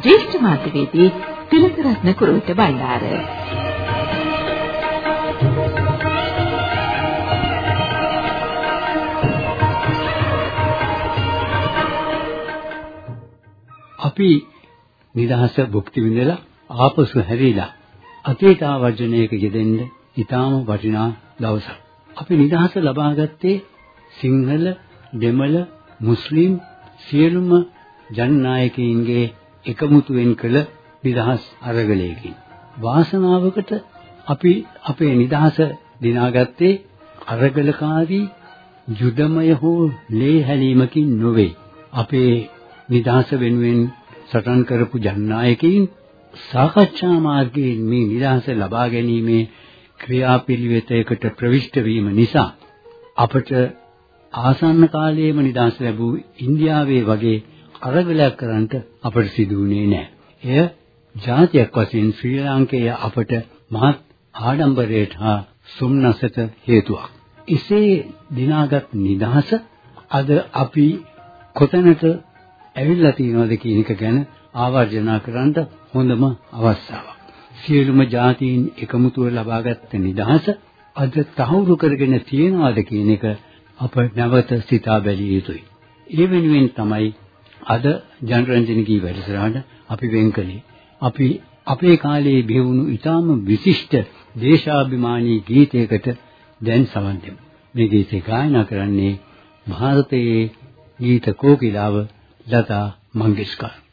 ජ්‍යෙෂ්ඨ මාධ්‍යවේදී තිලකරත්න කුරුවිට බණ්ඩාර. අපි නිදහස භුක්ති විඳලා ආපසු හැරිලා අතීත ආවර්ජනයක යෙදෙන්න ඊටාම වටිනා දවසක්. අපි නිදහස ලබා ගත්තේ සිංහල, දෙමළ, මුස්ලිම් සියලුම ජනනායකයින්ගේ එකමුතුවෙන් කළ නිදහස් අරගලයකින්. වාසනාවකට අපි අපේ නිදහස දිනාගත්තේ අරගලකාරී යුදමය හෝ ලේ හැලීමකින් නොවේ. අපේ නිදහස වෙනුවෙන් සටන් කරපු ජනනායකයින් සාකච්ඡා මාර්ගයෙන් මේ නිදහස ලබා ගැනීමේ ක්‍රියාපිළිවෙතයකට ප්‍රවිෂ්ඨ වීම නිසා අපට ආසන්න කාලයේම නිදහස ලැබූ ඉන්දියාවේ වගේ අරගලයක් කරන්නට අපට සිදු වුණේ නැහැ. එය ජාතියක් වශයෙන් ශ්‍රී ලාංකේය අපට මහත් ආඩම්බරයට හා සුම්නසට හේතුවක්. එසේ දිනාගත් නිදහස අද අපි කොතැනට ඇවිල්ලා තියෙනවද කියන එක ගැන ආවර්ජනා කරන්න හොඳම අවස්ථාවක්. සියලුම ජාතීන් එකමුතුව ලබාගත් නිදහස අද තහවුරු කරගෙන තියනවාද කියන එක අප නැවත සිතා බැලිය යුතුයි. ඒ වෙනුවෙන් තමයි අද ජනරන්ජනගේ වැඩසටහන අපි වෙන් කළේ. අපි අපේ කාලයේ බිහිවුණු ඊටාම විශිෂ්ට දේශාභිමානී ගීතයකට දැන් සවන් දෙමු. මේ ගීතය ගායනා කරන්නේ ಭಾರತයේ ගීත කෝකිලාව ලතා මංගেশකර්.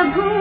प्रभु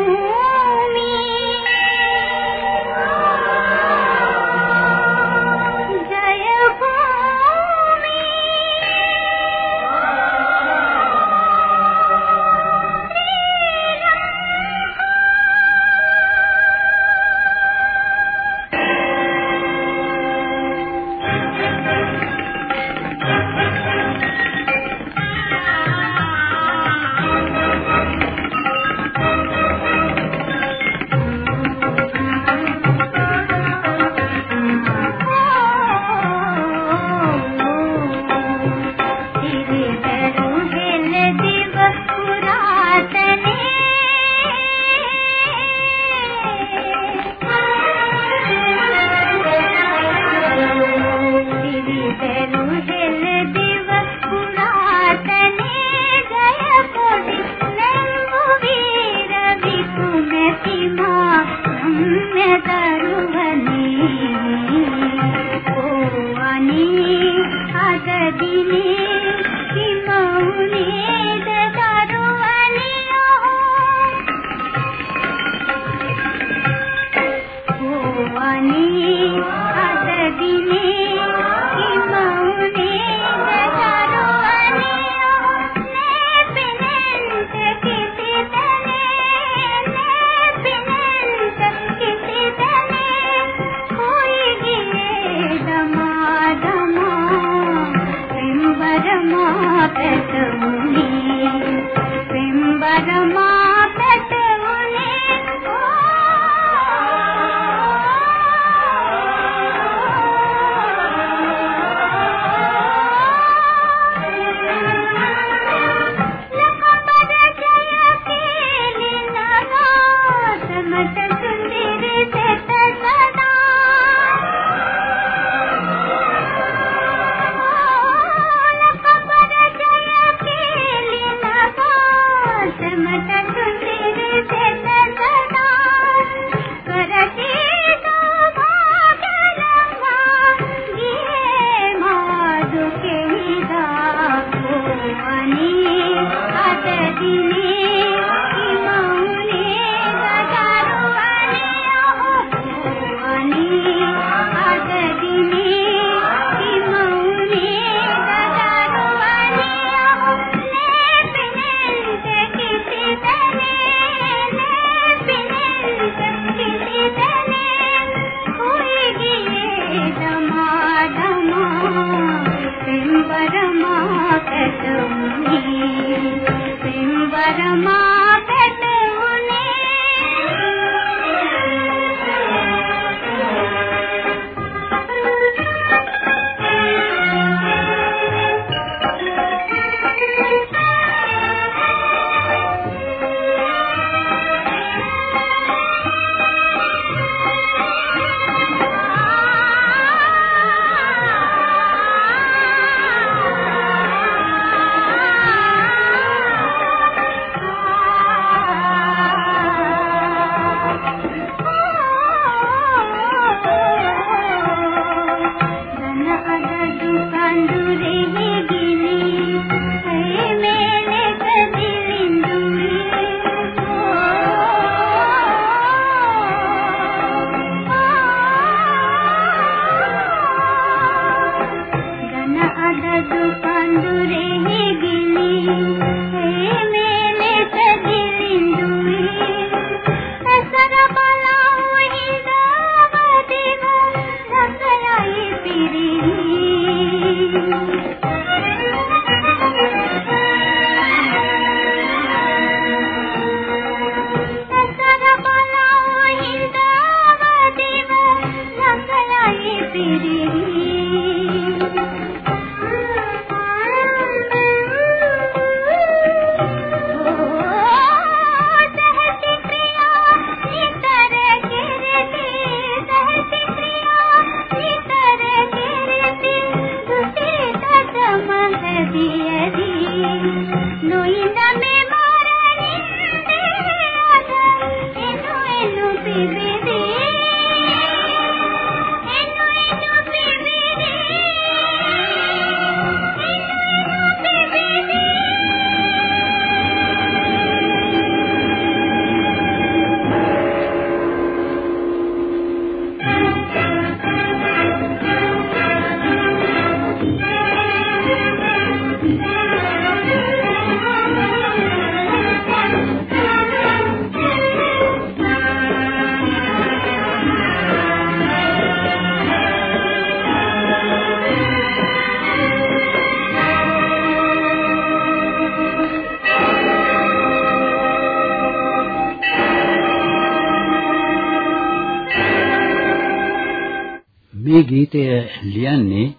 මේ ගීතය ලියන්නේ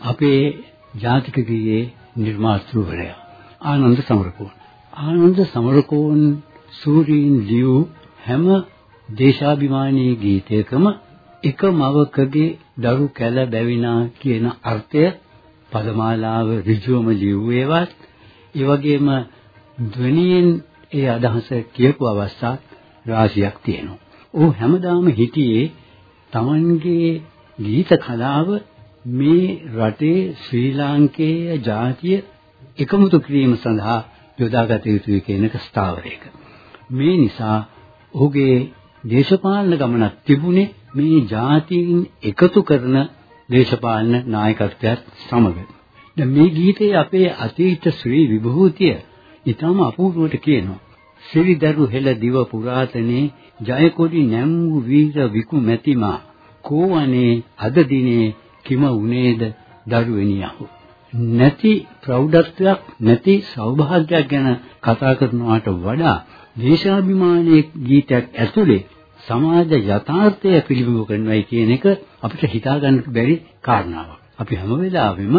අපේ ජාතික ගීයේ නිර්මාතෘවරයා ආනන්ද සමරකෝන්. ආනන්ද සමරකෝන් සූරීන් ලියු හැම දේශාභිමානී ගීතයකම එක මවකගේ දරු කැල බැවිනා කියන අර්ථය පදමාලාව ඍජුවම ලියුවේවත් ඒ වගේම ධ්වනියෙන් ඒ අදහස කියපු අවස්ථා රාශියක් තියෙනවා. ਉਹ හැමදාම හිටියේ Tamanගේ ගීත කලාව මේ රටේ ශ්‍රී ලාංකේය ජාතිය එකමුතු කිරීම සඳහා යොදාගත යුතුයි කියන එක ස්ථාවරයක. මේ නිසා ඔහුගේ දේශපාලන ගමනක් තිබුණේ මේ ජාතීන් එකතු කරන දේශපාලන නායකත්වයක් සමග. දැන් මේ ගීතයේ අපේ අතීත ශ්‍රී විභූතිය ඊටම අපූර්වට කියනවා. සිරිදරු හෙළ දිව පුරාතනේ ජයකොඩි නැම්වු වීර විකු මැතිමා කෝවනේ අද දිනේ කිම උනේද දරුවෙනියහු නැති ප්‍රෞಢත්වයක් නැති සෞභාග්‍යයක් ගැන කතා කරනවට වඩා දේශාභිමානයේ ගීතයක් ඇතුලේ සමාජ යථාර්ථය පිළිබිඹු කරනවායි කියන එක අපිට හිතා ගන්න බැරි කාරණාවක්. අපි හැම වෙලාවෙම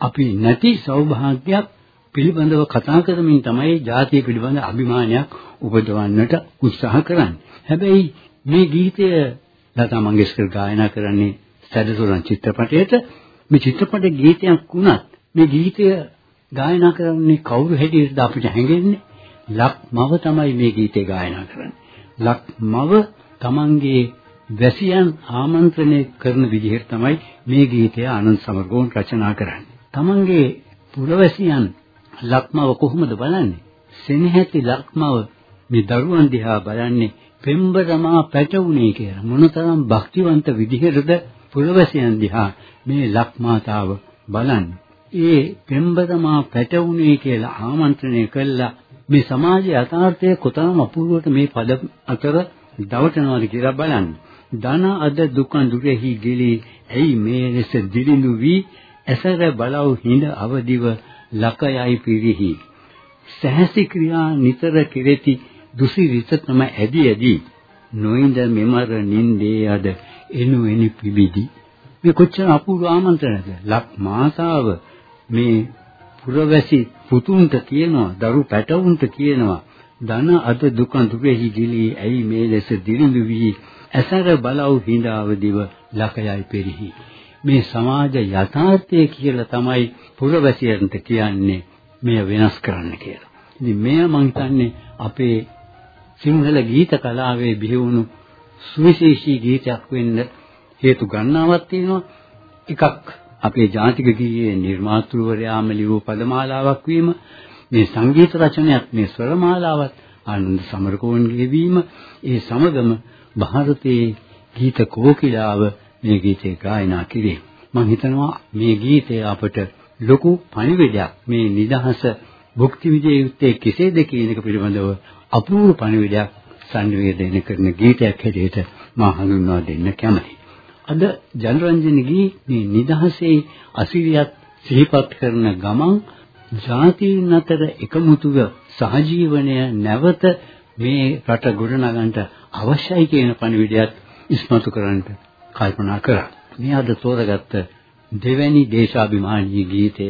අපි නැති සෞභාග්‍යයක් පිළිබඳව කතා කරමින් තමයි ජාතිය පිළිබඳ අභිමානයක් උපදවන්නට උත්සාහ කරන්නේ. හැබැයි මේ ගීතය ලතා මංගেশකර් ගායනා කරන්නේ සැදසුරන් චිත්‍රපටයේට මේ චිත්‍රපට ගීතයක් වුණත් මේ ගීතය ගායනා කරන්නේ කවුරු හැටියටද අපිට හැඟෙන්නේ? ලක්මව තමයි මේ ගීතය ගායනා කරන්නේ. ලක්මව තමන්ගේ වැසියන් ආමන්ත්‍රණය කරන විදිහට තමයි මේ ගීතය ආනන්ද සමරගෝන් රචනා කරන්නේ. තමන්ගේ පුරවැසියන් ලක්මව කොහොමද බලන්නේ? සෙනෙහැති ලක්මව මේ දරුවන් දිහා බලන්නේ පෙම්බරමා පැටවුනේ කියලා. මොනතරම් භක්තිවන්ත විදිහටද පුරවැසියන් දිහා මේ ලක්මාතාව බලන්නේ. ඒ පෙම්බරමා පැටවුනේ කියලා ආමන්ත්‍රණය කළා මේ සමාජ යථාර්ථය කොතරම් අපූර්වට මේ පද අතර දවටනවාද කියලා බලන්න. ධන අද දුකන් දුරෙහි ගිලී ඇයි මේ ලෙස දිලිඳු වී ඇසර බලව හිඳ අවදිව ලකයයි පිරිහි. සහසි ක්‍රියා නිතර කෙරෙති දුසිරිත තම ඇදි ඇදි නොඉඳ මෙමර නින්දේ අද එනු එනි පිබිදි. මේ කොච්චර අපූර්ව ආමන්ත්‍රණයක්ද ලක් මාතාව මේ පුරවැසි පුතුන්ට කියනවා දරු පැටවුන්ට කියනවා ධන අද දුක දුකෙහි ගිලී ඇයි මේ ලෙස දිලිඳු වී ඇසර බලව් හිඳාවදිව ලකයයි පෙරිහි. මේ සමාජ යථාර්ථය කියලා තමයි පුරවැසියන්ට කියන්නේ මෙය වෙනස් කරන්න කියලා. ඉතින් මෙය මම හිතන්නේ අපේ සිංහල ගීත කලාවේ බිහිවුණු සුවිශේෂී ගීතයක් වෙන්න හේතු ගණනාවක් තියෙනවා. එකක් අපේ ජාතික ගීයේ නිර්මාතෘවරයාම ලියූ පදමාලාවක් වීම, මේ සංගීත රචනයක් මේ ස්වරමාලාවත් ආනන්ද සමරකෝන්ගේ වීම, ඒ සමගම ಭಾರತයේ ගීත කෝකිලාව මේ ගීතේ ගායනා කිරීම. මම හිතනවා මේ ගීතය අපට ලොකු පණිවිඩයක් මේ නිදහස භුක්ති විඳිය යුත්තේ කෙසේද කියන එක පිළිබඳව අපූර්ව පණිවිඩයක් සංවේදනය කරන ගීතයක් හැටියට මා හඳුන්වා දෙන්න කැමතියි. අද ජනරන්ජනගේ මේ නිදහසේ අසිරියත් සිහිපත් කරන ගමන් ජාතීන් අතර එකමුතුව සහජීවනය නැවත මේ රට ගොඩනගන්නට අවශ්‍යයි කියන පණිවිඩයත් ඉස්මතු කරන්නට කල්පනා කරා. මේ අද තෝරගත්ත දෙවැනි දේශාභිමානී ගීතය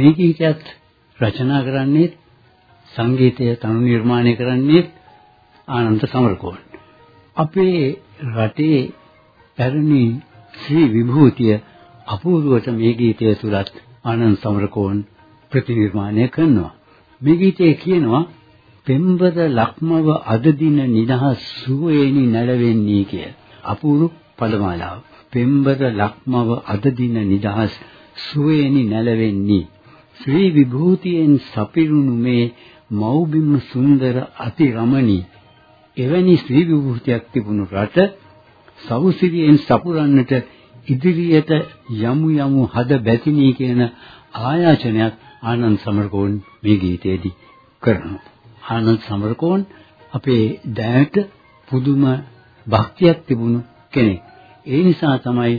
මේ ගීතයත් රචනා කරන්නේ සංගීතය තනු නිර්මාණය කරන්නේ ආනන්ද සමරකෝන්. අපේ රටේ පැරණි ශ්‍රී විභූතිය අපූර්වට මේ ගීතය තුලත් ආනන්ද සමරකෝන් ප්‍රතිනිර්මාණය කරනවා. මේ ගීතයේ කියනවා පෙම්බර ලක්මව අද දින නිදහස් සුවේනි නැලවෙන්නේ කිය. අපූර්ව පදමාලාව. පෙම්බර ලක්මව අද දින නිදහස් සුවේනි නැලවෙන්නේ ශ්‍රී විභූතියෙන් සපිරුණු මේ මෞබිම් සුන්දර අති රමණී එවැනි ශ්‍රී විභූතියක් තිබුණු රට සවුසිරියෙන් සපුරන්නට ඉදිරියට යමු යමු හද බැතිනී කියන ආයාචනයක් ආනන්ද සමරකෝන් මේ ගීතයේදී කරනවා. ආනන්ද සමරකෝන් අපේ දැනට පුදුම භක්තියක් තිබුණු කෙනෙක්. ඒ නිසා තමයි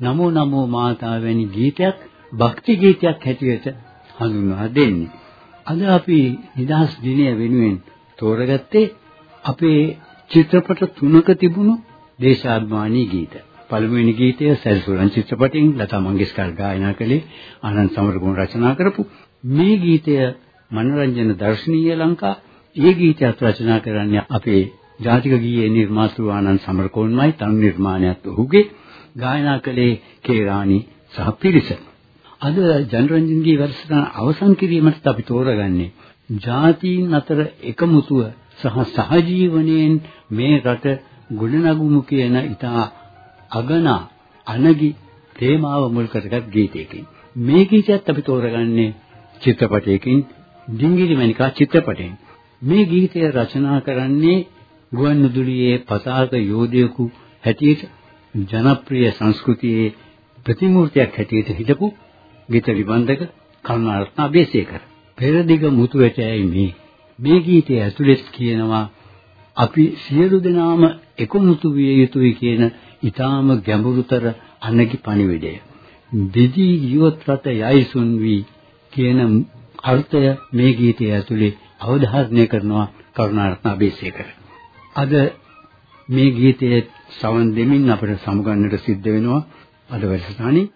නමෝ නමෝ මාතා වැනි ගීතයක් භක්ති ගීතයක් හැටියට හඳුන්වා දෙන්නේ. අද අපි නිදහස් දිනය වෙනුවෙන් තෝරගත්තේ අපේ චිත්‍රපට තුනක තිබුණු දේශාභිමානී ගීත. පළමුවෙනි ගීතය සැරිසුරන් චිත්‍රපටයෙන් ලතා මංගেশකර් ගායනා කළේ ආනන්ද සමරගුණ රචනා කරපු මේ ගීතය මනරංජන දර්ශනීය ලංකා ඒ ගීතයත් රචනා කරන්නේ අපේ ජාතික ගීයේ නිර්මාතෘ ආනන්ද සමරකෝන්මයි තනු නිර්මාණයත් ඔහුගේ ගායනා කළේ කේරාණි සහ පිරිස. අද ජනරන්ජන්ගේ වැඩසටහන අවසන් කිරීමට අපි තෝරගන්නේ ජාතීන් අතර එකමුතුව සහ සහජීවනයෙන් මේ රට ගොඩනගමු කියන ඉතා අගනා අනගි තේමාව මුල් කරගත් ගීතයකින්. මේ ගීතයත් අපි තෝරගන්නේ චිත්‍රපටයකින් ඩිංගිලි මණිකා චිත්‍රපටයෙන්. මේ ගීතය රචනා කරන්නේ ගුවන්විදුලියේ පතාක යෝධයෙකු හැටියට ජනප්‍රිය සංස්කෘතියේ ප්‍රතිමූර්තියක් හැටියට හිටපු ගීත නිබන්ධක කරුණාරත්න අබේසේකර. පෙරදිග මුතුවට ඇයි මේ මේ ගීතය ඇතුළේ කියනවා අපි සියලු දෙනාම එකමුතු විය යුතුයි කියන ඊටාම ගැඹුරුතර අනගි පණිවිඩය. දිදී ජීවත් රට යයිසුන් වී කියන අර්ථය මේ ගීතය ඇතුළේ අවධාරණය කරනවා කරුණාරත්න අබේසේකර. අද මේ ගීතයේ සවන් දෙමින් අපට සමුගන්නට සිද්ධ වෙනවා අද වැඩසටහනේ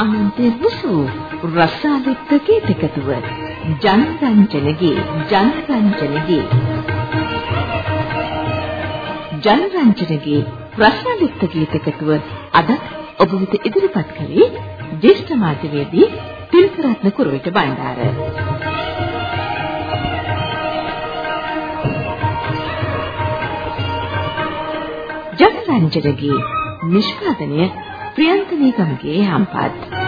සෞන්දර්යාත්මක ආනන්දයේ මුසු රසාලිත් ගීතකතුව ජනරංජනගේ ජනරංජනගේ. ජනරංජනගේ රසාලිත් ගීතකතුව අද ඔබ වෙත ඉදිරිපත් කළේ ජේෂ්ඨ මාධ්‍යවේදී තිලකරත්න කුරුවිට බණ්ඩාර. ජනරංජනගේ නිෂ්පාදනය ප්‍රියන්ත නීගමගේ හම්පත්